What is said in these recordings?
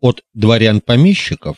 От дворян-помещиков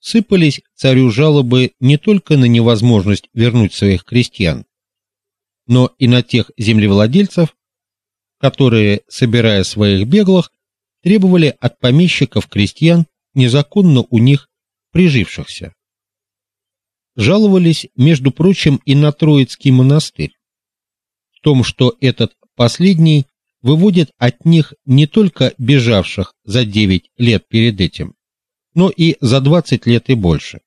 сыпались царю жалобы не только на невозможность вернуть своих крестьян, но и на тех землевладельцев, которые, собирая своих беглых, требовали от помещиков крестьян незаконно у них прижившихся. Жаловались, между прочим, и на Троицкий монастырь в том, что этот последний выводит от них не только бежавших за 9 лет перед этим, но и за 20 лет и больше.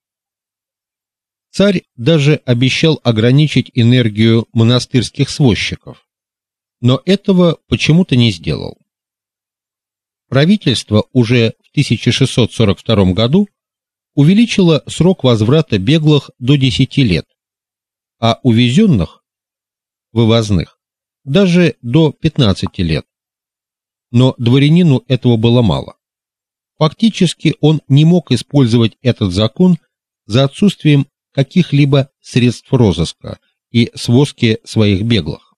Царь даже обещал ограничить энергию монастырских сводчиков, но этого почему-то не сделал. Правительство уже в 1642 году увеличило срок возврата беглых до 10 лет, а увезенных вывозных даже до 15 лет. Но дворянину этого было мало. Фактически он не мог использовать этот закон за отсутствием каких-либо средств розыска и свозки своих беглых.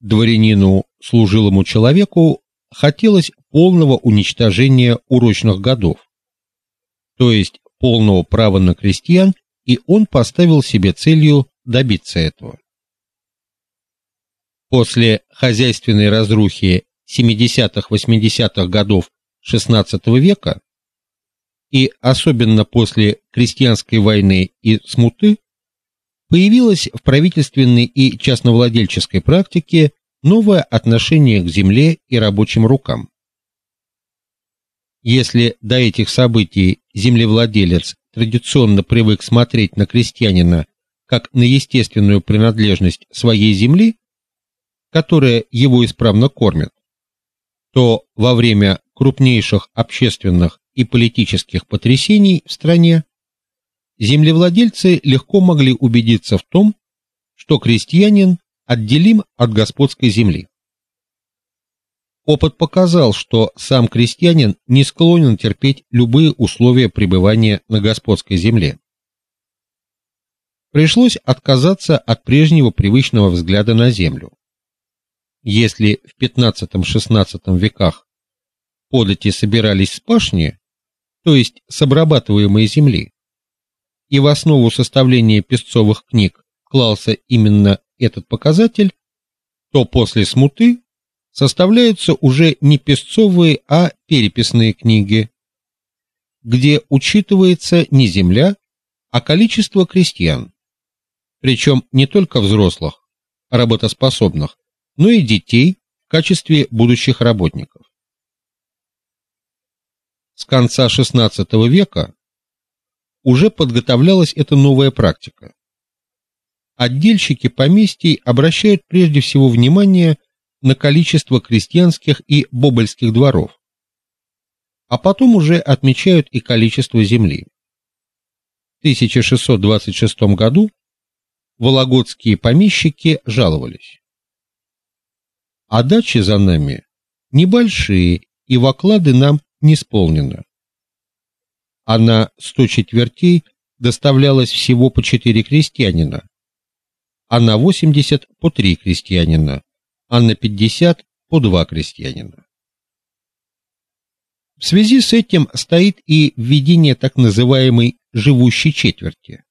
Дворянину, служилому человеку, хотелось полного уничтожения урочных годов, то есть полного права на крестьян, и он поставил себе целью добиться этого. После хозяйственной разрухи 70-80-х годов XVI века и особенно после крестьянской войны и смуты появилось в правительственной и частновладельческой практике новое отношение к земле и рабочим рукам. Если до этих событий землевладелец традиционно привык смотреть на крестьянина как на естественную принадлежность своей земли, которая его исправно кормит, то во время крупнейших общественных и политических потрясений в стране землевладельцы легко могли убедиться в том, что крестьянин отделим от господской земли. Опыт показал, что сам крестьянин не склонен терпеть любые условия пребывания на господской земле. Пришлось отказаться от прежнего привычного взгляда на землю. Если в XV-XVI веках подати собирались с пашни, то есть с обрабатываемой земли, и в основу составления песцовых книг клался именно этот показатель, то после смуты составляются уже не песцовые, а переписные книги, где учитывается не земля, а количество крестьян, причем не только взрослых, работоспособных, но и детей в качестве будущих работников. С конца XVI века уже подготовлялась эта новая практика. Отдельщики поместий обращают прежде всего внимание на количество крестьянских и бобыльских дворов, а потом уже отмечают и количество земли. В 1626 году вологодские помещики жаловались а дачи за нами небольшие, и в оклады нам не исполнено. А сто четвертей доставлялось всего по четыре крестьянина, а на восемьдесят по три крестьянина, а на пятьдесят по два крестьянина. В связи с этим стоит и введение так называемой живущей четверти.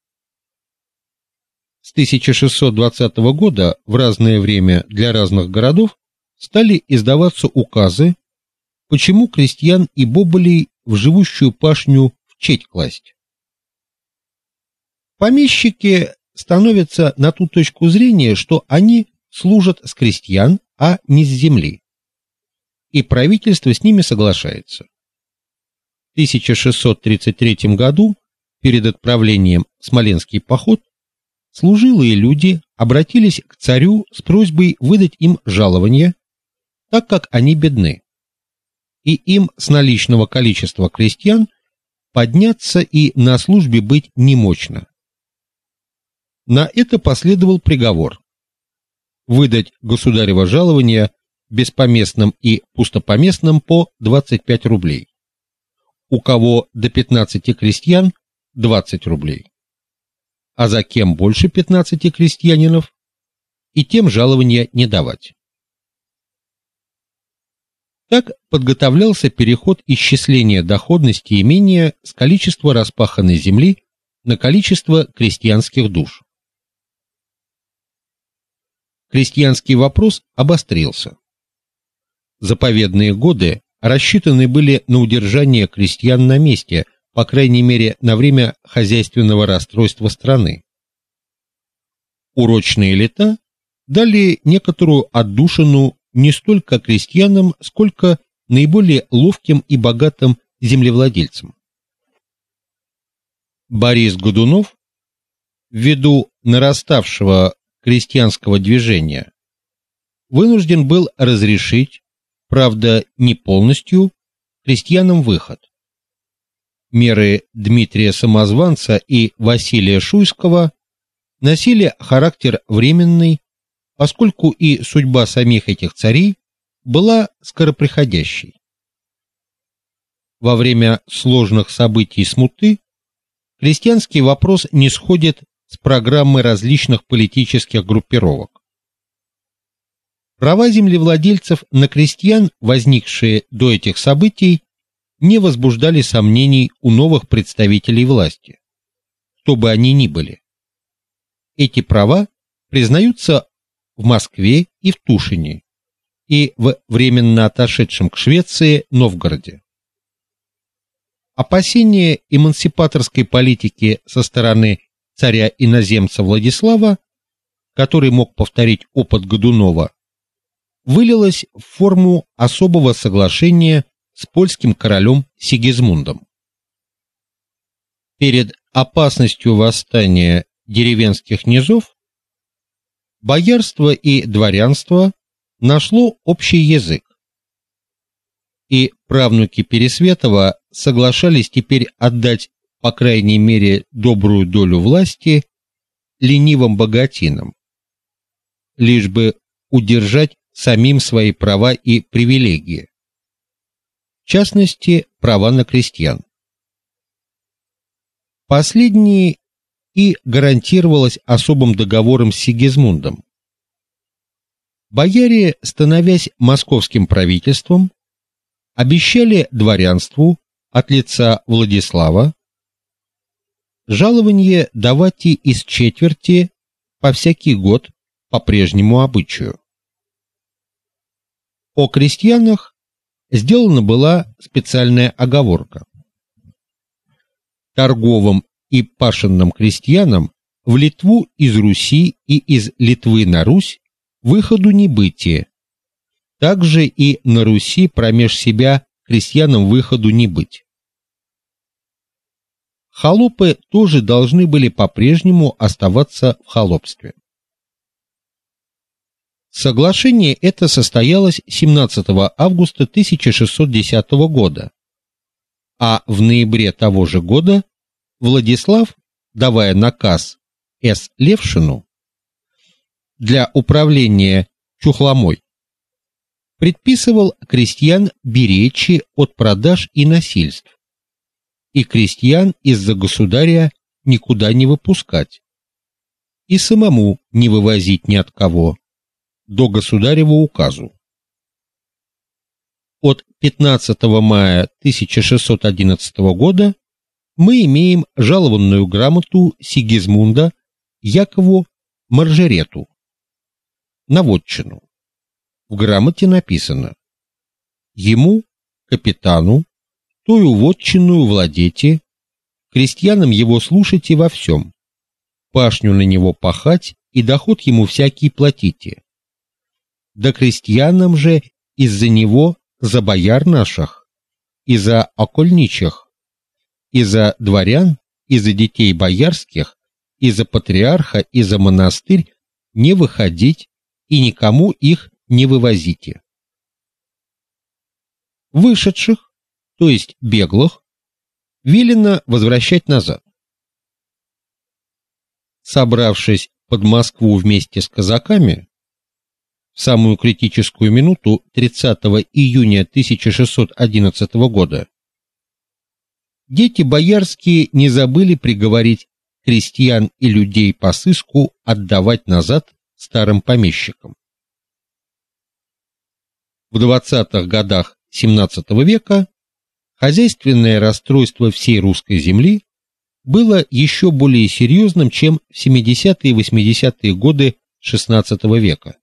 С 1620 года в разное время для разных городов стали издаваться указы, почему крестьян и боболей в живущую пашню в четь класть. Помещики становятся на ту точку зрения, что они служат с крестьян, а не с земли. И правительство с ними соглашается. В 1633 году, перед отправлением в Смоленский поход, служилые люди обратились к царю с просьбой выдать им жалование так как они бедны. И им с наличного количества крестьян подняться и на службе быть немощно. На это последовал приговор выдать государево жалование беспоместным и пустопоместным по 25 рублей. У кого до 15 крестьян 20 рублей. А за кем больше 15 крестьянинов и тем жалования не давать. Так подготовлялся переход исчисления доходности имения с количества распаханной земли на количество крестьянских душ. Крестьянский вопрос обострился. Заповедные годы рассчитаны были на удержание крестьян на месте, по крайней мере, на время хозяйственного расстройства страны. Урочные лета дали некоторую отдушину не столько крестьянам, сколько наиболее ловким и богатым землевладельцам. Борис Годунов ввиду нараставшего крестьянского движения вынужден был разрешить, правда, не полностью, крестьянам выход. Меры Дмитрия Самозванца и Василия Шуйского носили характер временный поскольку и судьба самих этих царей была скороприходящей. Во время сложных событий смуты крестьянский вопрос не сходит с программы различных политических группировок. Права землевладельцев на крестьян, возникшие до этих событий, не возбуждали сомнений у новых представителей власти, кто бы они ни были. Эти права признаются в Москве и в Тушине, и в временно отошедшем к Швеции Новгороде. Опасения эмансипаторской политики со стороны царя-иноземца Владислава, который мог повторить опыт Годунова, вылилось в форму особого соглашения с польским королем Сигизмундом. Перед опасностью восстания деревенских низов боярство и дворянство нашло общий язык. И правнуки Пересветова соглашались теперь отдать, по крайней мере, добрую долю власти ленивым богатинам, лишь бы удержать самим свои права и привилегии. В частности, права на крестьян. Последние и гарантировалось особым договором с Сигизмундом. Бояре, становясь московским правительством, обещали дворянству от лица Владислава жалование давать и из четверти по всякий год по прежнему обычаю. О крестьянах сделана была специальная оговорка. Торговым и пашенным крестьянам в Литву из Руси и из Литвы на Русь выходу не бытие. Также и на Руси промеж себя крестьянам выходу не быть. Холопы тоже должны были по-прежнему оставаться в холопстве. Соглашение это состоялось 17 августа 1610 года, а в ноябре того же года Владислав, давая наказ С. Левшину для управления Чухломой, предписывал крестьян беречь от продаж и насильств, и крестьян из-за государя никуда не выпускать, и самому не вывозить ни от кого до государева указу. От 15 мая 1611 года мы имеем жалованную грамоту Сигизмунда Якову Маржерету на вотчину. В грамоте написано: ему, капитану, тою вотчинную владете, крестьянам его слушайте во всем, пашню на него пахать и доход ему всякий платите. Да крестьянам же из-за него за бояр наших и за окольничих и за дворян, и за детей боярских, и за патриарха, и за монастырь не выходить и никому их не вывозите. Вышедших, то есть беглых, велено возвращать назад. Собравшись под Москву вместе с казаками, в самую критическую минуту 30 июня 1611 года Дети боярские не забыли приговорить крестьян и людей по сыску отдавать назад старым помещикам. В 20-х годах XVII века хозяйственное расстройство всей русской земли было еще более серьезным, чем в 70-е и 80-е годы XVI века.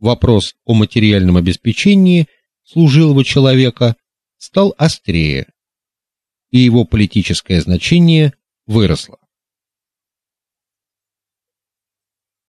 Вопрос о материальном обеспечении служилого человека стал острее, и его политическое значение выросло.